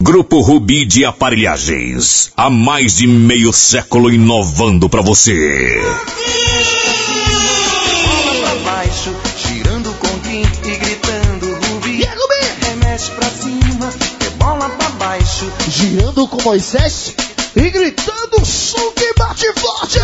Grupo Rubi de Aparelhagens. Há mais de meio século inovando para você. Bola pra baixo, girando com Kim e gritando Rubi. Remexe pra cima, é bola pra baixo. Girando com Moisés e gritando som que bate forte.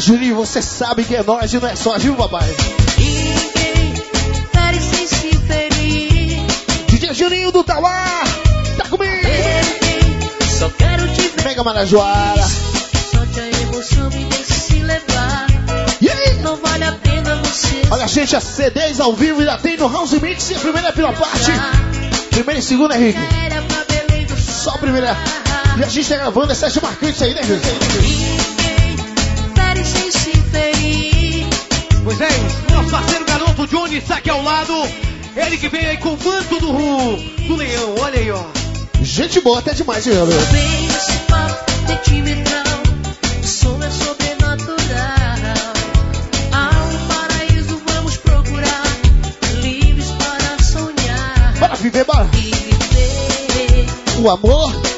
Juninho, você sabe que é nós e não é só, viu, papai? Ninguém se ferir. DJ Juninho do Tauá, tá comigo. Bebê, só quero te ver. Mega Marajoara. Solte a emoção e deixe se levar. E aí? Não vale a pena você Olha, gente, as CDs ao vivo ainda tem no House Mix. E a primeira é a primeira parte. Primeira e segunda, Henrique. Só a primeira. E a gente tá gravando essa sete marcante aí, né, Henrique? Está aqui ao lado. Ele que veio aí com o manto do, do leão, olha aí, ó. Gente boa até demais? Vem para sonhar. Bora viver, bora. Viver O amor.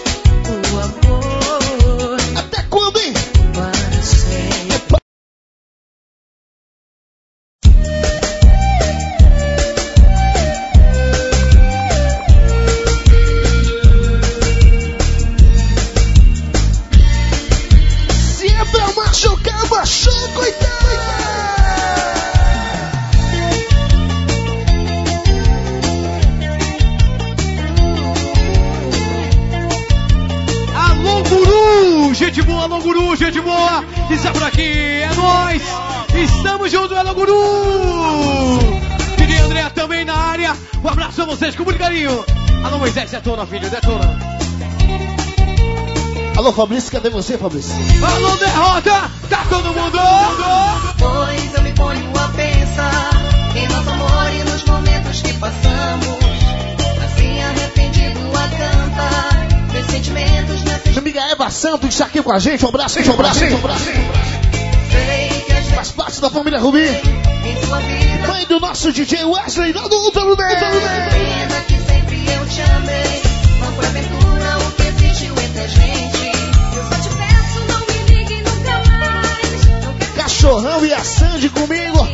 Guru! Queria André também na área. Um abraço a vocês com muito carinho. Alô, Moisés, detona, filho, detona. Alô, Fabrício, cadê você, Fabrício? Alô, derrota! Tá todo mundo! Pois eu me ponho a pensar em nosso amor e nos momentos que passamos. Assim arrependido a cantar, meus sentimentos nessa amiga Eva Santos está aqui com a gente. Um abraço, um abraço, um abraço. sei que às vezes Faz parte da família Rubi. Mãe do nosso DJ Wesley, lá do Ultra pena que sempre eu te amei. Não por aventura o que existiu entre a gente. Eu só te peço, não me ligue nunca mais. Não quero Cachorrão e a Sandy comigo.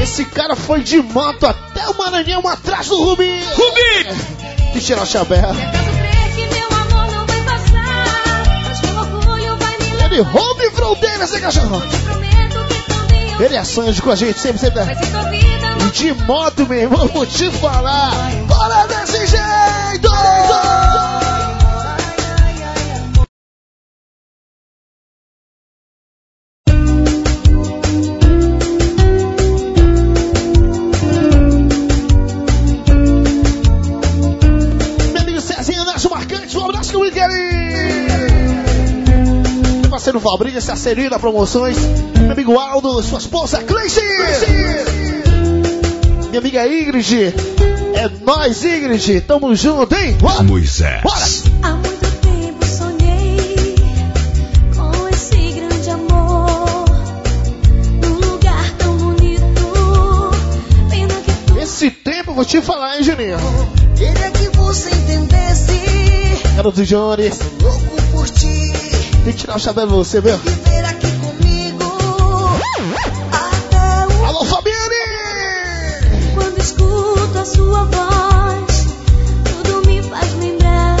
Esse cara foi de moto até o Maranhão atrás do Rubi. Rubi! Que tirar o chapéu. Ele rouba Te prometo que também eu Ele é Sandy com a gente, sempre, sempre. E de moto, meu irmão, vou te falar. Fabrício, a Serina Promoções, meu amigo Aldo, sua esposa Cleice! Minha amiga Ingrid, é nós, Ingrid, tamo junto, hein? Bora! Moisés. Bora! Há muito tempo sonhei com esse grande amor num lugar tão bonito. Pena que tu Esse tempo eu vou te falar, hein, Juninho? Queria que você entendesse. Garoto Johnny, Louco por ti. Tem que tirar o chapéu de você, meu. Viver aqui comigo. Até o Alô, Fabiane! quando escuto a sua voz, tudo me faz lembrar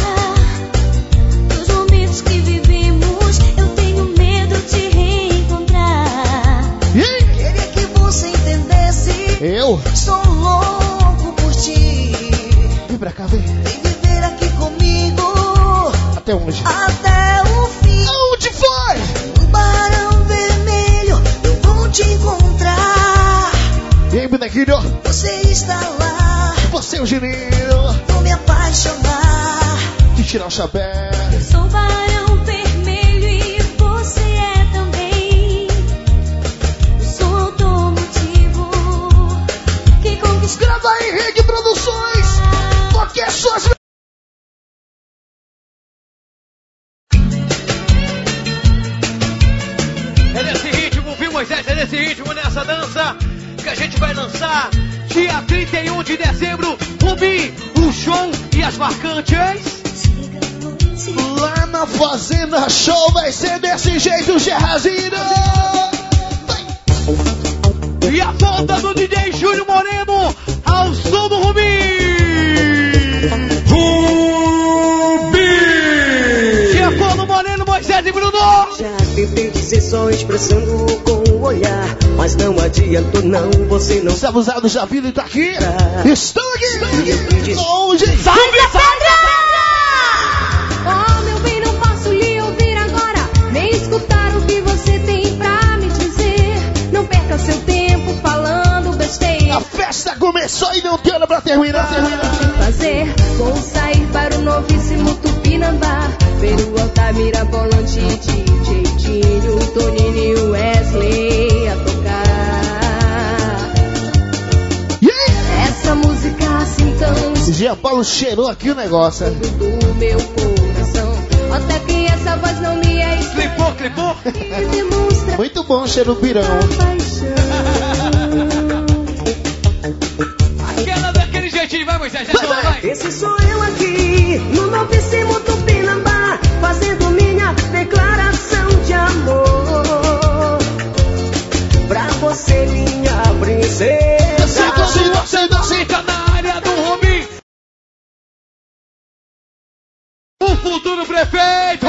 dos momentos que vivemos. Eu tenho medo de reencontrar. E? Queria que você entendesse. Eu? Sou louco por ti. Vem pra cá, vem. Vem viver aqui comigo. Até onde? Até Você está lá. Você, o Juninho. Vou me apaixonar. tirar o chapéu. Sou barão vermelho e você é também. Eu sou automotivo que conquistou. Grava aí, Reg Produções. Porque suas. É nesse ritmo, viu, Moisés? É nesse ritmo, nessa dança a gente vai lançar dia 31 de dezembro. Rubi, o show e as marcantes. Lá na Fazenda Show vai ser desse jeito, Gerrazino. E a volta do DJ Júlio Moreno ao som do Rubi. Rubi! Chefão Moreno, Moisés e Bruno. Já tentei dizer só expressando com o olhar, mas não adiantou não, você não Os abusados já viram e tá aqui. Estão aqui. Longe. Sai da pedra! Oh, meu bem, não posso lhe ouvir agora. Nem escutar o que você tem pra me dizer. Não perca seu tempo falando besteira. A festa começou e não tem hora pra terminar. terminar. fazer. Vou sair para o novíssimo Tupinambá. Ver o Altamira Bolante, DJ Tinho, Toninho e Wesley tão Gia Paulo cheirou aqui o negócio. do meu coração. Até que essa voz não me é. Clipou, clipou. Muito bom, cheiro pirão. Aquela daquele jeitinho, vai, Moisés. Já vai, vai. Esse sou eu aqui, no novíssimo Tupinambá, fazendo minha declaração de amor. Pra você, minha princesa. Desce, desce, desce, desce. Fica futuro prefeito.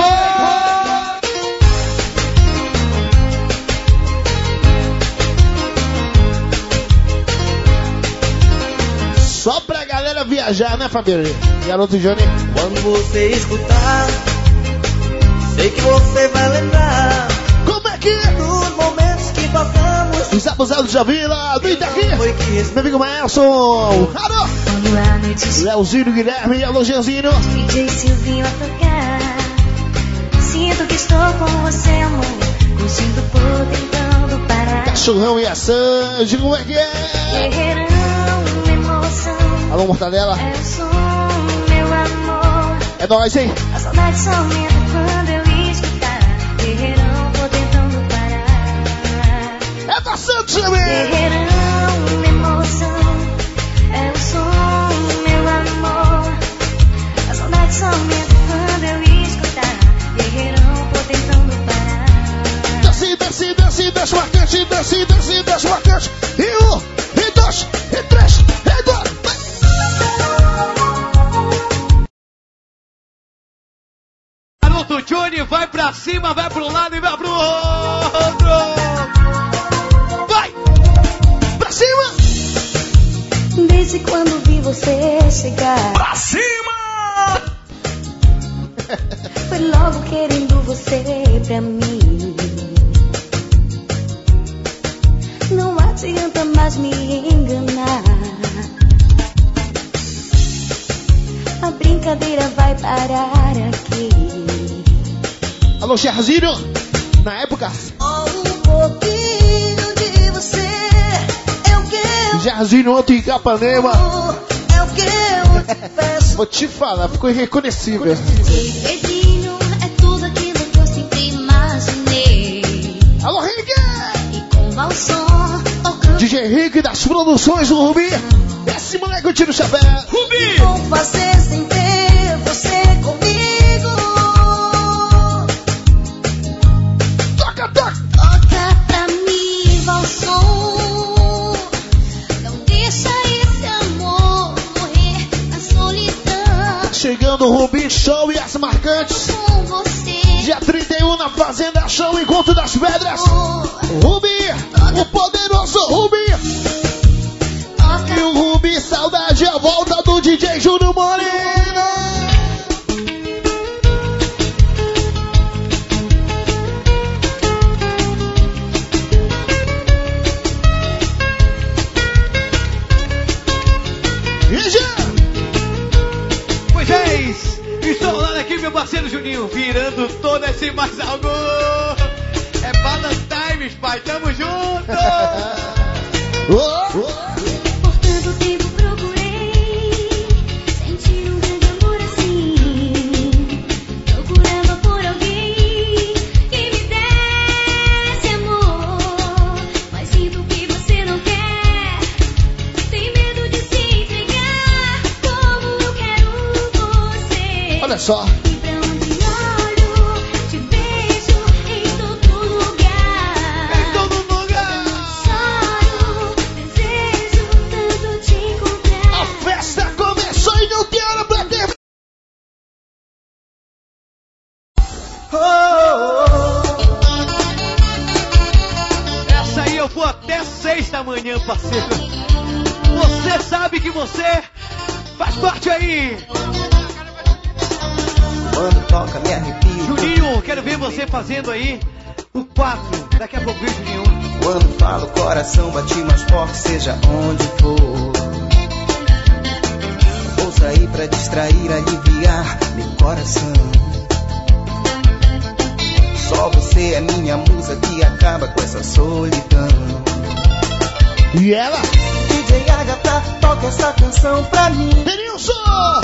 Só pra galera viajar, né, Fabio? Garoto Johnny. Quando você escutar, sei que você vai lembrar Como é que é? dos momentos que passamos. Os abusados já viram. Do Itaqui. Meu amigo Maelson. Alô. Leozinho, Guilherme e Alô, Jeanzinho. DJ Silvinho a tocar. Sinto que estou com você, amor. Curtindo por tentando parar. Cachorrão e a Sanji. Como é que é? Guerreirão, emoção. Alô, Mortadela. É o som, meu amor. É nóis, hein? A saudade só aumenta quando parar. Da Santos também. Guerreirão, emoção. É o som, meu amor. A saudade só aumenta quando eu escutar. Guerreirão, tô tentando parar. Desce, desce, desce, desce marcante, desce, desce, desce marcante. E um, e dois, e três, e quatro. Garoto Johnny vai pra cima, vai pro lado e vai pro você chegar, Pra cima! foi logo querendo você pra mim. Não adianta mais me enganar. A brincadeira vai parar aqui. Alô, Jairzinho. Na época, Um pouquinho de você é o que eu Jairzinho ontem em Capanema. Vou te falar, ficou irreconhecível. Beijinho é tudo aquilo que eu sempre imaginei. Alô, Henrique. E com DJ Henrique das produções do Rubi. Esse moleque eu tiro o chapéu. Rubi! vou fazer sem ter Rubi Show e as marcantes. Dia 31 na Fazenda Show, Encontro das Pedras. Rubi, o poderoso Rubi. E o Rubi, saudade, a volta do DJ Júnior Moreno. Da manhã, parceiro. Você sabe que você faz parte aí. Quando toca, me arrepio. Juninho, quero ver você fazendo aí o 4. Daqui a pouco, Juninho? Quando falo, coração bate mais forte, seja onde for. Vou sair pra distrair, aliviar meu coração. Só você é minha musa que acaba com essa solidão. E ela? DJ Agatha, toca essa canção pra mim. Denilson!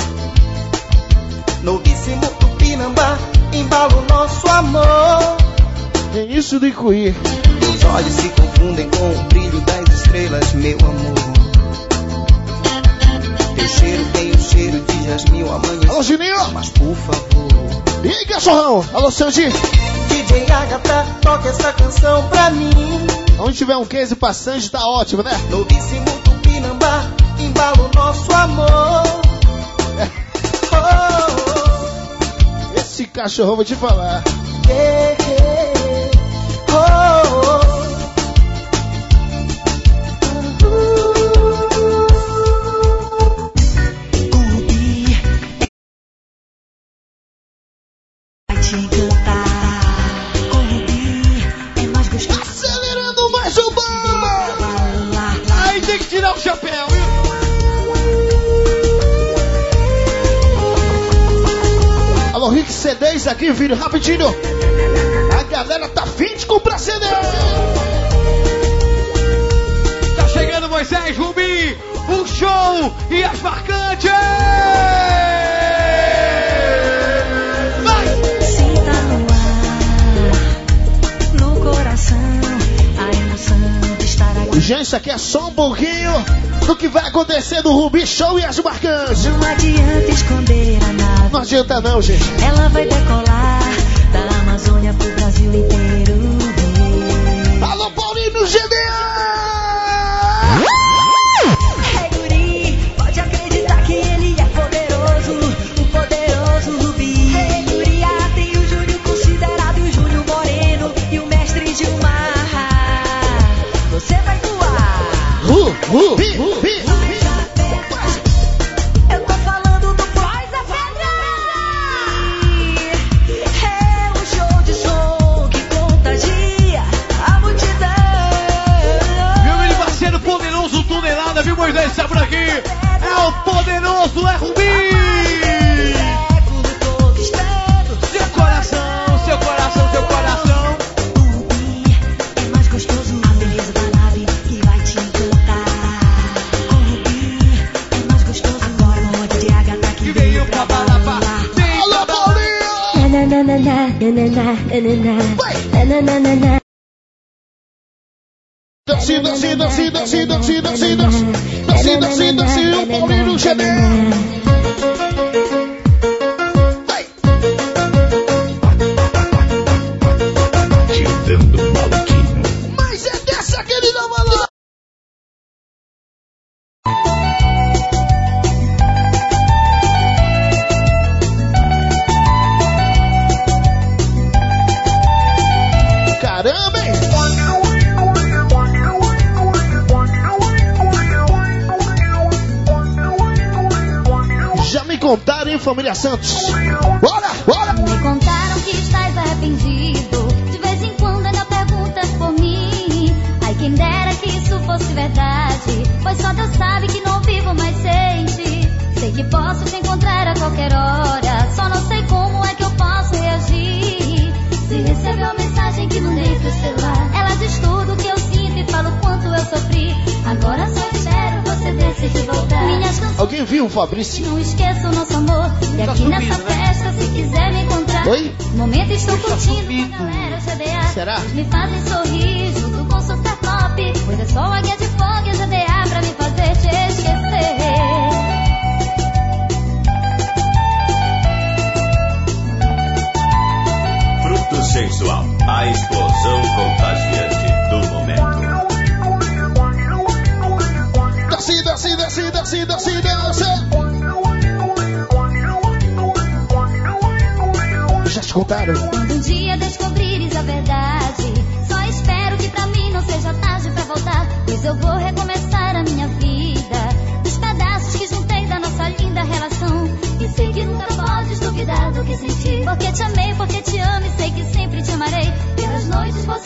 Novíssimo Tupinambá, embala o nosso amor. Início do Icuí. Meus olhos se confundem com o brilho das estrelas, meu amor. Teu cheiro tem o cheiro de jasmim, amanhã. Alô, Juninho! Mas por favor, E aí, cachorrão? Alô, Sandy? DJ Agatha, toca essa canção pra mim. Onde tiver um case pra Sandy, tá ótimo, né? Novíssimo Tupinambá, embala o nosso amor. Oh, Esse cachorrão, vou te falar. yeah. Rapidinho. A galera tá fim de comprar CD. Tá chegando Moisés Rubi, o show e as marcantes! Vai! Sinta no ar, no coração, a emoção de estar aqui. Gente, isso aqui é só um pouquinho do que vai acontecer no Rubi Show e as Marcantes. Não adianta esconder a nave. Não adianta não, gente. Ela vai decolar 哦哦哦哦 dança, Santos. Bora, bora! Me contaram que estás arrependido. De vez em quando ainda perguntas por mim. Ai, quem dera que isso fosse verdade. Pois só Deus sabe que não vivo mais sem ti. Sei que posso te encontrar a qualquer hora. Só não sei como é que eu posso reagir. Se recebeu a mensagem que mandei pro celular, ela diz tudo que eu sinto e fala o quanto eu sofri. Agora sou viu, Fabrício? Não esqueça o nosso amor. E Tá aqui sumido, nessa né? festa, se quiser me encontrar. Oi? No momento estou Tá curtindo com a galera GDA. Será? Eles me fazem sorrir junto com super pop. Pois é só a guia de fogo e GDA pra me fazer te esquecer. Fruto sensual, a explosão contagiante Desce, desce, desce, desce, desce. Já te contaram? Quando um dia descobrires a verdade, só espero que pra mim não seja tarde pra voltar. Pois eu vou recomeçar a minha vida. Dos pedaços que juntei da nossa linda relação. E sei que nunca podes duvidar do que senti. Porque te amei, porque te amo e sei que sempre te amarei. Pelas noites vou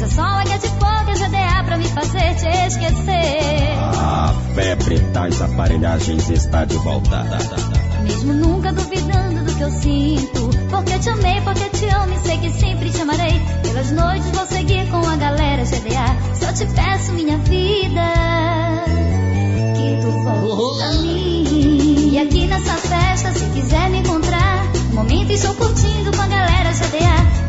Pois é só a guia de fogo e a GDA pra me fazer te esquecer. A febre das aparelhagens está de volta. Mesmo nunca duvidando do que eu sinto. Porque te amei, porque te amo e sei que sempre te amarei. Pelas noites vou seguir com a galera GDA. Só te peço, minha vida, que tu voltes pra mim. E aqui nessa festa, se quiser me encontrar, no momento estou curtindo com a galera GDA.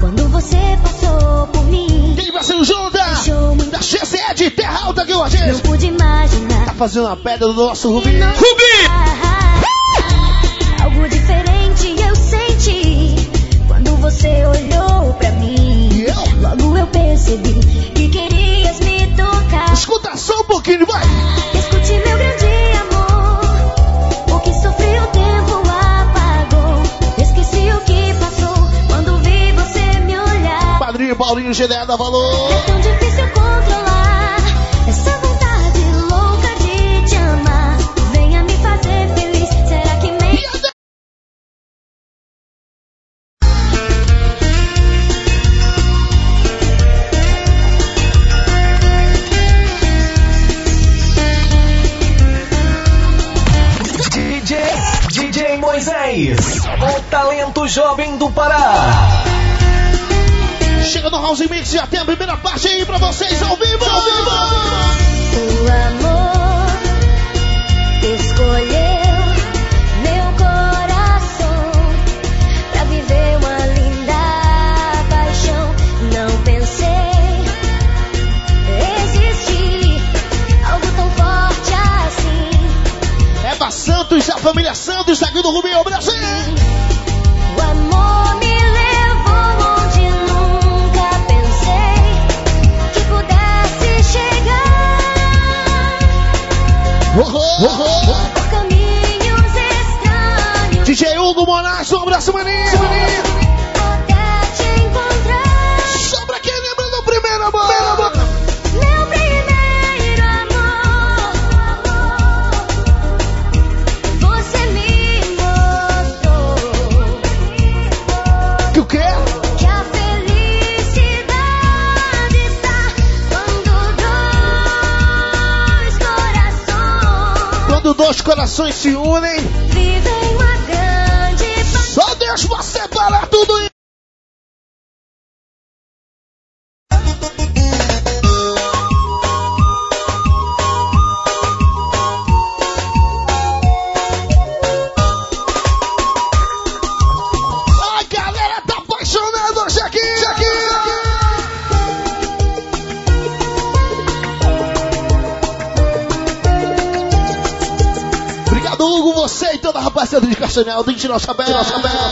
Quando você passou por mim, Quem vai ser o João da, GCE de Terra Alta aqui com a Não pude imaginar. Tá fazendo a pedra do nosso Rubi. Rubi! Algo diferente eu senti quando você olhou pra mim. Logo eu percebi que tocar. Escuta só um pouquinho, vai. Escute meu grande amor. O que sofri o tempo apagou. Esqueci o que passou quando vi você me olhar. Padrinho Paulinho GDA da Valor. É tão difícil jovem do Pará. Chega no House Mix, já tem a primeira parte aí pra vocês ao vivo, ao vivo. O to all Você e toda a rapaziada de Castanhal, do de nossa bela, nossa bela.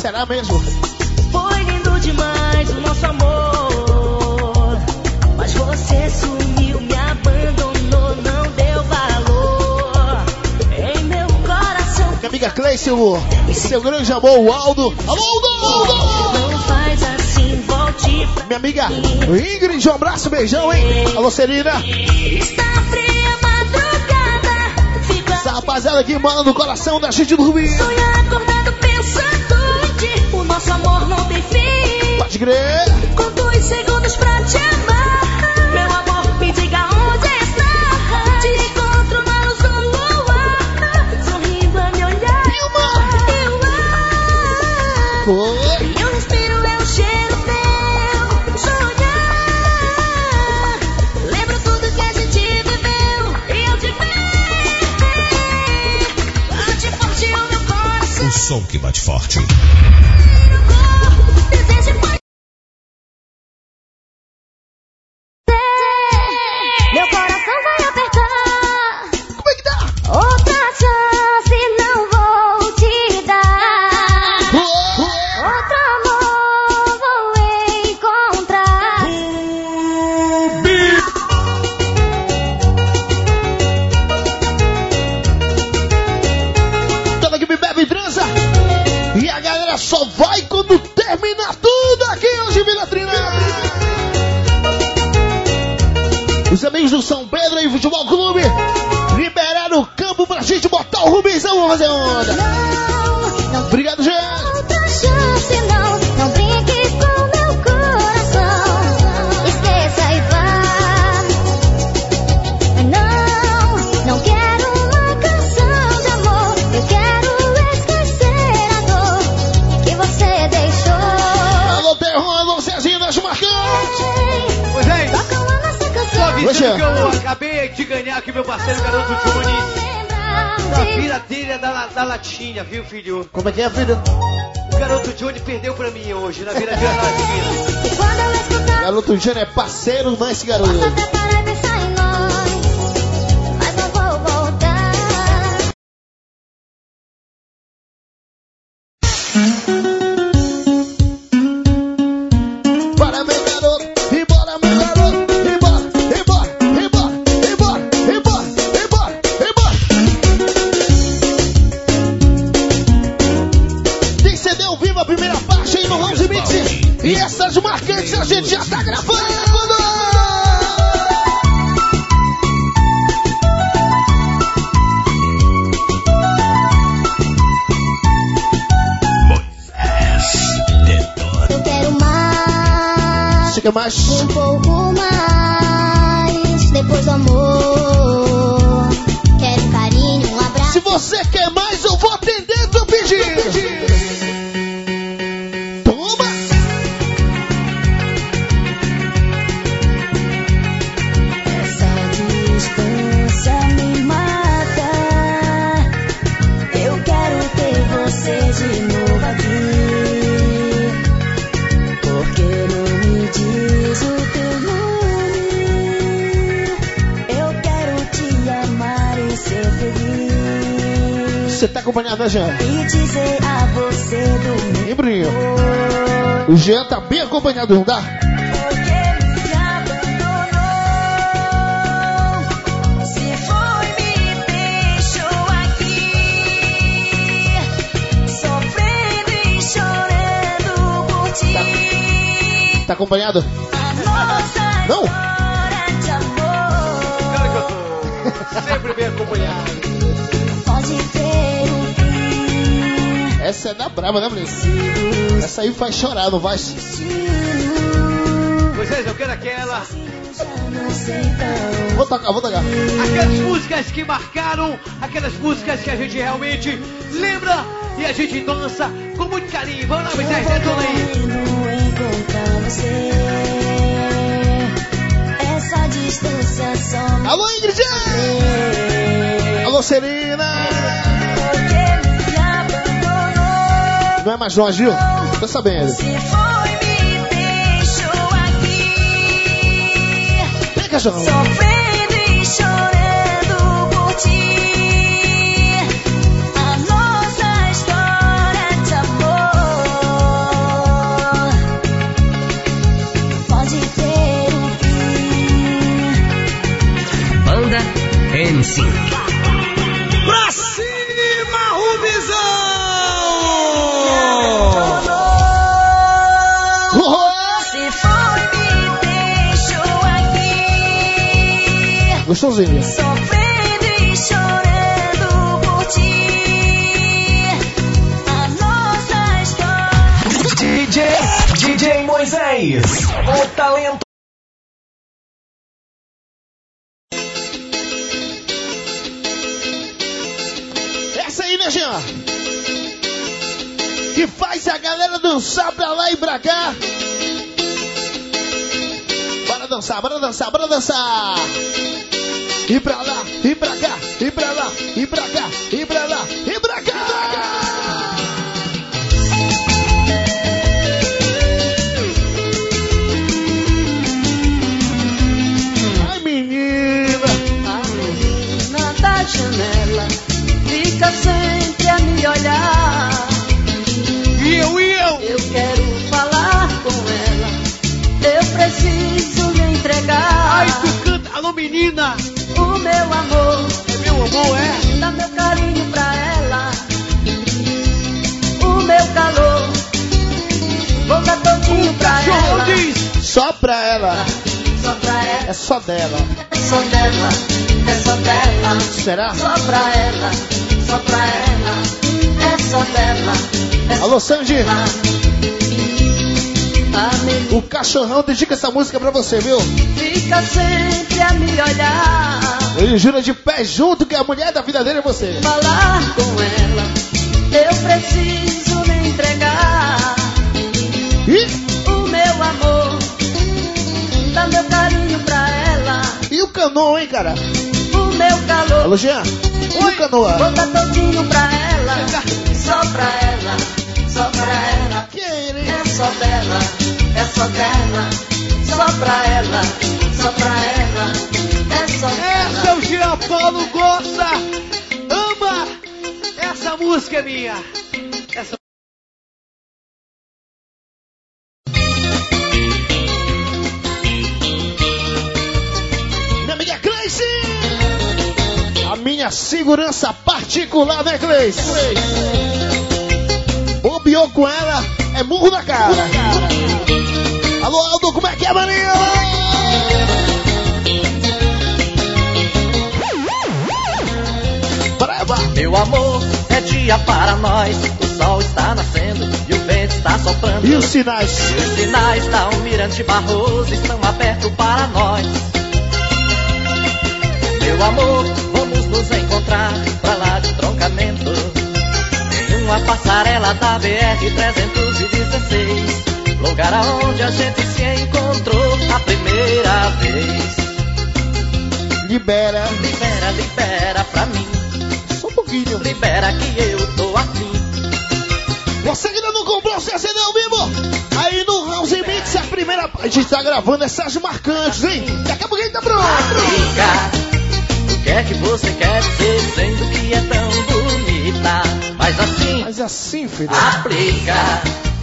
Será mesmo? Foi lindo demais o nosso amor, mas você sumiu, me abandonou, não deu valor em meu coração. Minha amiga Cleice, seu, seu grande amor, o Aldo. Alô, Aldo! minha amiga Ingrid, um abraço, beijão, hein? Alô, Serina. Está fria madrugada. Fica Essa rapaziada aqui mora no coração da gente do Rubinho. Sonhar acordado pensando em ti. O nosso amor não tem fim. Pode crer. Com dois segundos pra te som que bate forte. Corpo, filho? Como é que é, filho? O garoto Johnny perdeu pra mim hoje, na vida de Quando. Garoto Johnny é parceiro, mas garoto. Você tá acompanhado, né, Jean? E dizer a você do meu Hein, Bruninho? O Jean tá bem acompanhado, não tá? Porque me abandonou. Essa é da braba, né, Bruninho? Essa aí faz chorar, não vai? Vocês, eu quero aquela. Vou tocar, vou tocar. Aquelas músicas que marcaram, aquelas músicas que a gente realmente lembra e a gente dança com muito carinho. Vamos lá, Moisés, detona aí. Essa distância só Alô, Ingrid! Alô, Serena! Não é mais longe, viu? Tô sabendo. Se foi, me deixou aqui, Vem, cachorrão. sofrendo e chorando por ti. A nossa história de amor pode ter um fim. Banda N5. Gostosinho. sofrendo e chorando por ti. A nossa história. DJ, DJ Moisés. O talento. Essa aí, né, Jean? Que faz a galera dançar pra lá e pra cá. Bora dançar, bora dançar, bora dançar. E pra lá, e pra cá, e pra lá, e pra cá, e pra lá, e pra cá. Ai, menina. A menina da janela fica sempre a me olhar. E eu, e eu? Eu quero falar com ela. Eu preciso me entregar. Ai, tu canta. Alô, menina. O meu amor, É meu amor, é? dá meu carinho pra ela. O meu calor, vou dar todinho O pra ela. diz. Só pra ela. Só pra ela, É só dela. é só dela, é só dela. Será? Só pra ela, só pra ela, é só dela. É Alô, Sandy. A menina O cachorrão dedica essa música pra você, viu? fica sempre a me olhar. Ele jura de pé junto que a mulher da vida dele é você. Falar com ela, eu preciso me entregar. E, O meu amor, dá meu carinho pra ela. e o canoa, hein, cara? O meu calor, Alô, Jean. E o vou canoa? dar todinho pra ela. Só pra ela, só pra ela. É só dela, é só dela, só pra ela, só pra ela, é só Essa dela. o Jean Paulo gosta. Ama. Essa música é minha. Essa... Minha amiga Cleice! A minha segurança particular, né, Cleice? Bobeou com ela, é murro na cara. Alô, Aldo, como é que é, maninho? Brava! Meu amor, é dia para nós. O sol está nascendo e o vento está soprando. E os sinais? Os sinais da Almirante Barroso estão abertos para nós. Meu amor, vamos nos encontrar pra lá de troncamento. Uma passarela da BR-316. Lugar aonde a gente se encontrou a primeira vez. Libera. Libera, libera pra mim. Só um pouquinho. Libera que eu tô afim. Você ainda não comprou o CD ao vivo? Aí no House Mix, a primeira. A gente tá gravando é Sérgio Marcantes, hein? Daqui a pouquinho tá pronto. Diga, o que é que você quer dizer, sendo que é tão? Assim, filho. Aplica.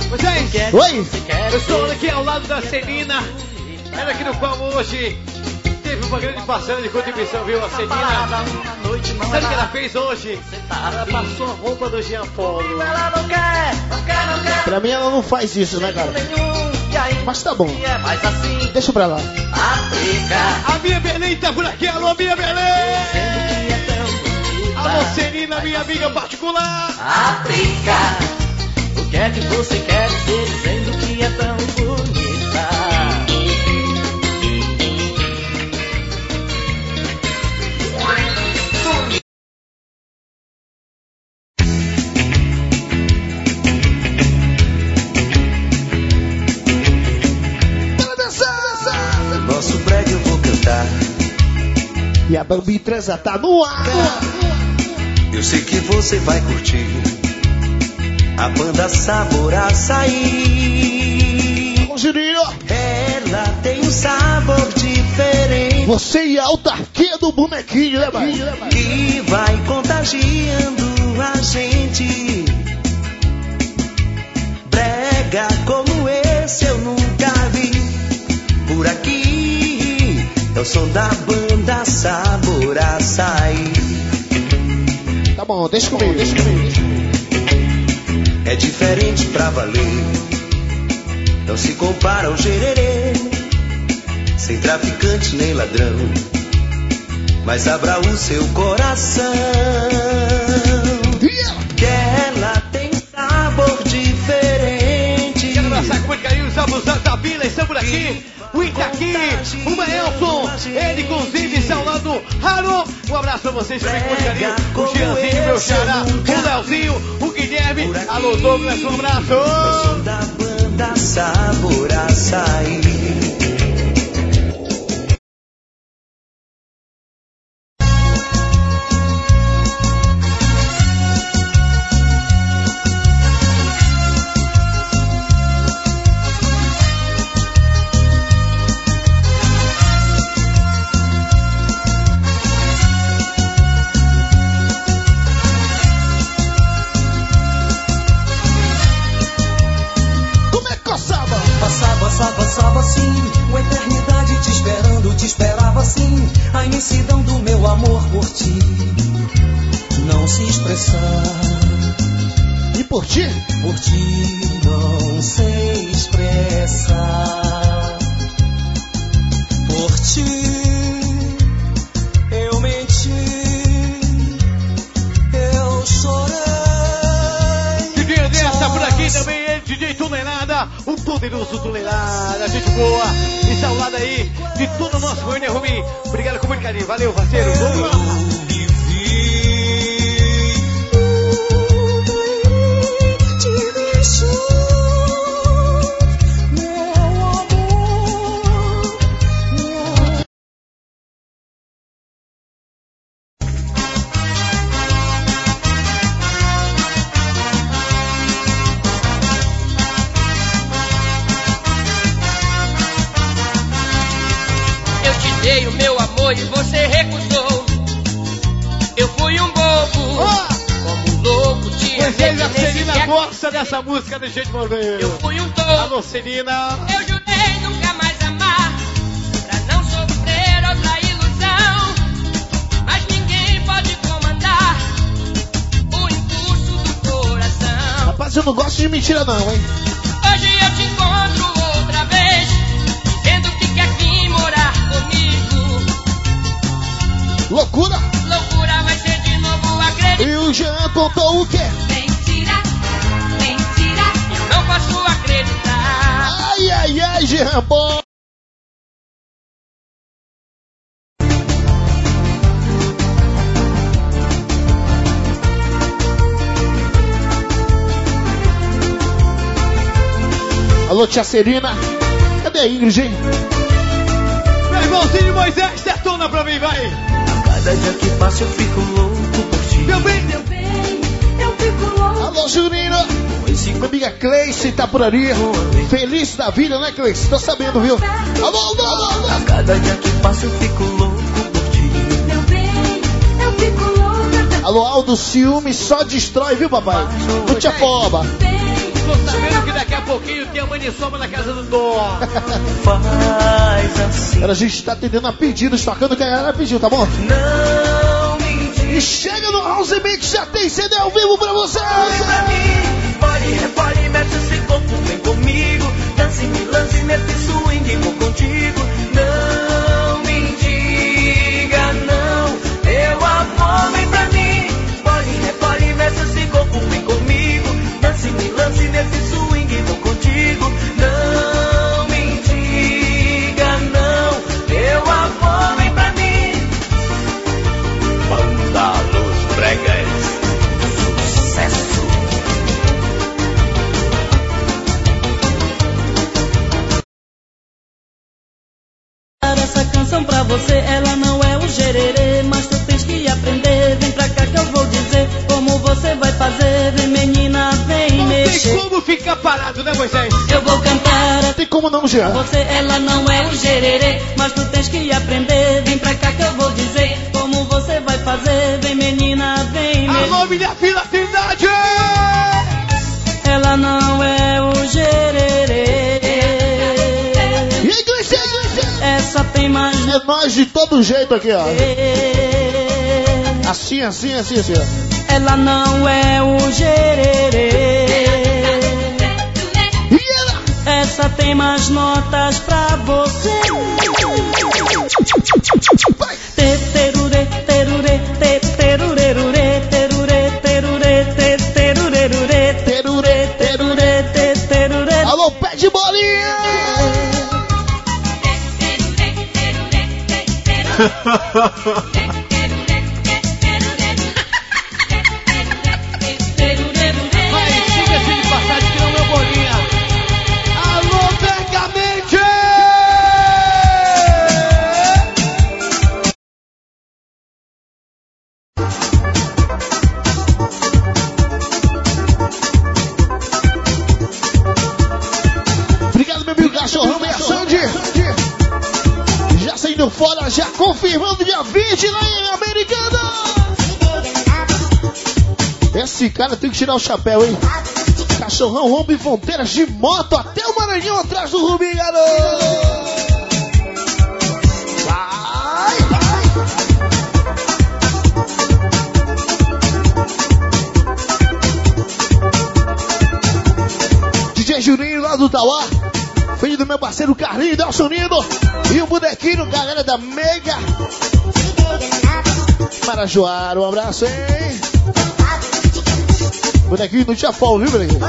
Moisés, Oi? eu estou aqui ao lado da Celina. Ela aqui no qual hoje teve uma grande passagem de contribuição, viu? A Celina. Sabe o que ela fez hoje? Ela passou a roupa do Jean Paulo. Ela não quer, não quer, não quer. Pra mim ela não faz isso, né, cara? Mas tá bom. É assim. Deixa pra lá. Aplica. A minha Belém tá por aqui, alô, minha Belém! Alô, Celina, minha amiga particular! Aplica. O que é que você quer dizer dizendo que é tão bonita? Nosso brega eu vou cantar. E a Bambi Transa tá no ar. Eu sei que você vai curtir. A banda Sabor Açaí. Ela tem um sabor diferente. Você e a autarquia do bonequinho, né, mano? Que vai contagiando a gente. Brega como esse eu nunca vi. Por aqui é o som da banda Sabor Açaí. Tá bom, deixa comigo, deixa comigo. É diferente pra valer. Não se compara ao gererê. Sem traficante nem ladrão. Mas abra o seu coração. Que ela tem sabor diferente. Quero abraçar com muito carinho os abusados da vila, estão por aqui. O Itaqui, o Maelson, ele com índices ao lado Raro. Um abraço pra vocês também com muito carinho. O Gianzinho, meu xará, o Leozinho, o Guilherme. Alô, Douglas, um abraço. da banda Sabor Açaí. Também, ele, DJ Tunelada, o poderoso Tunelada, gente boa. O lado aí de todo o nosso Goiânia Rumi. Obrigado com muito carinho, valeu, parceiro. Vamos lá. Gosta dessa música do jeito morrer. Eu fui um tolo. Alô, Celina. Eu jurei nunca mais amar, pra não sofrer outra ilusão. Mas ninguém pode comandar o impulso do coração. Rapaz, eu não gosto de mentira não, hein? Hoje eu te encontro outra vez, dizendo que quer vir morar comigo. Loucura! Loucura vai ser de novo acreditar. E o Jean contou o quê? Ai, ai, ai, Jean, bom. Alô, tia Serina. Cadê a Ingrid, hein? Meu irmãozinho Moisés, detona pra mim, vai. Cada dia que passa eu fico louco por ti. Meu bem, Meu bem. Alô, Juninho. Minha amiga Cleice tá por ali. Feliz da vida, né, Cleice? Tô sabendo, viu? Alô, alô, alô, alô. A cada dia que passa eu fico louco por ti. Meu bem, eu fico louca Alô, Aldo, ciúme só destrói, viu, papai? Não te afoba. Tô sabendo que daqui a pouquinho tem a maniçoba na casa do Dó. Faz assim. A gente tá atendendo a pedidos, tocando o que a galera pediu, tá bom? Não chega no House Mix, já tem CD ao vivo pra vocês! pra mim. Pode, repare, mexe esse corpo, vem comigo. Dance, me lance nesse swing, vou contigo. Não parado, né, Moisés? Eu vou cantar. Tem como não, Jean? Você, ela não é o gererê, mas tu tens que aprender. Vem pra cá que eu vou dizer como você vai fazer. Vem menina, vem Alô, minha filha Trindade! Ela não é o gererê. Gleice, Gleice? Essa tem mais É nós de todo jeito aqui, ó. Assim, assim, assim, assim, ó. Ela não é o gererê. Essa tem mais notas pra você. Te- terure, terure, terure, terure, terure, terure, te- terure. Alô, pé de bolinha! tirar o chapéu, hein? Cachorrão rompe fronteiras de moto até o Maranhão atrás do Rubim, garoto. Juninho lá do Tauá. Filho do meu parceiro Carlinho, Delson Nino. E o bonequinho, galera da Mega. Marajoara, um abraço, hein? Bonequinho do Chafão, viu, bonequinho?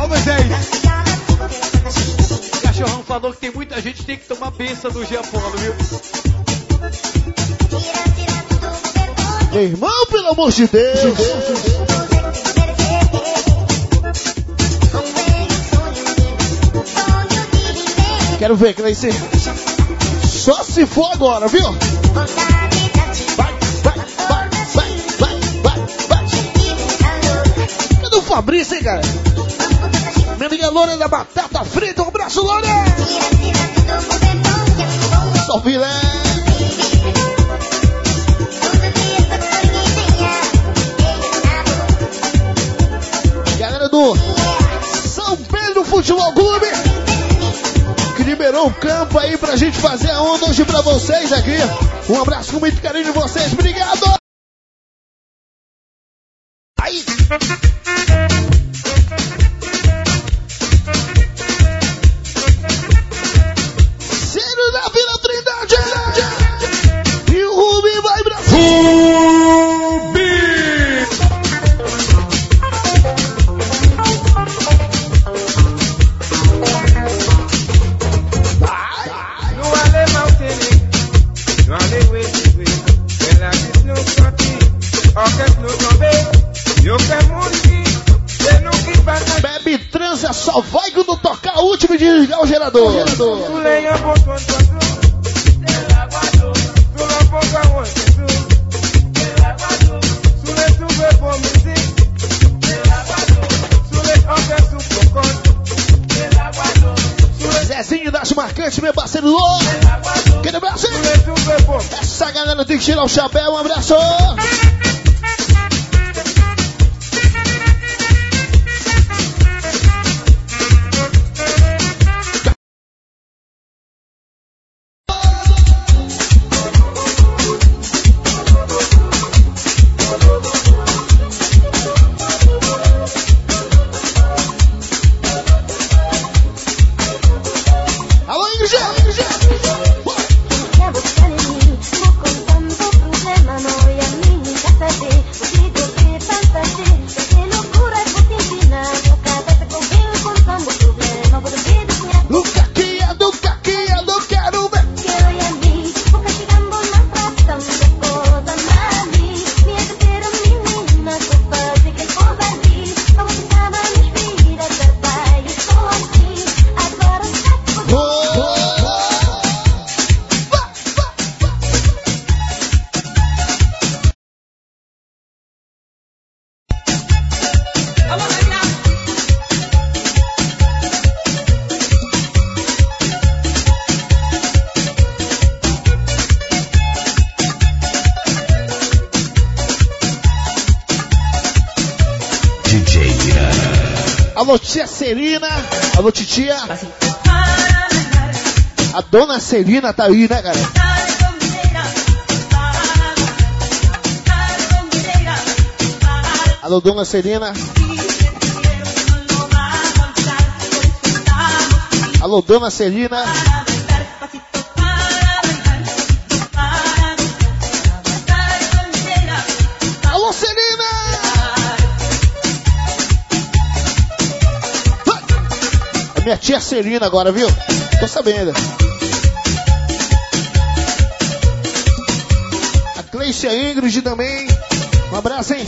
Ô, Moisés! O cachorrão falou que tem muita gente que tem que tomar benção do Giapolo, viu? Meu irmão, pelo amor de Deus. Quero ver, Cleice. Só se for agora, viu? Cadê Fabrício, hein, cara? Minha amiga Loura da Batata Frita, um abraço, Loura! Só filé! Galera do São Pedro Futebol Clube, liberou o campo aí pra gente fazer a onda hoje pra vocês aqui. Um abraço com muito carinho de vocês, obrigado! noite, meu parceiro Lô. Aquele abraço. Essa galera tem que tirar o chapéu. Um abraço. Alô, tia Celina. Alô, titia. A dona Celina tá aí, né, cara? Alô, dona Celina. Alô, dona Celina. minha tia Celina agora, viu? Tô sabendo. A Cleicia Ingrid também. Um abraço, hein?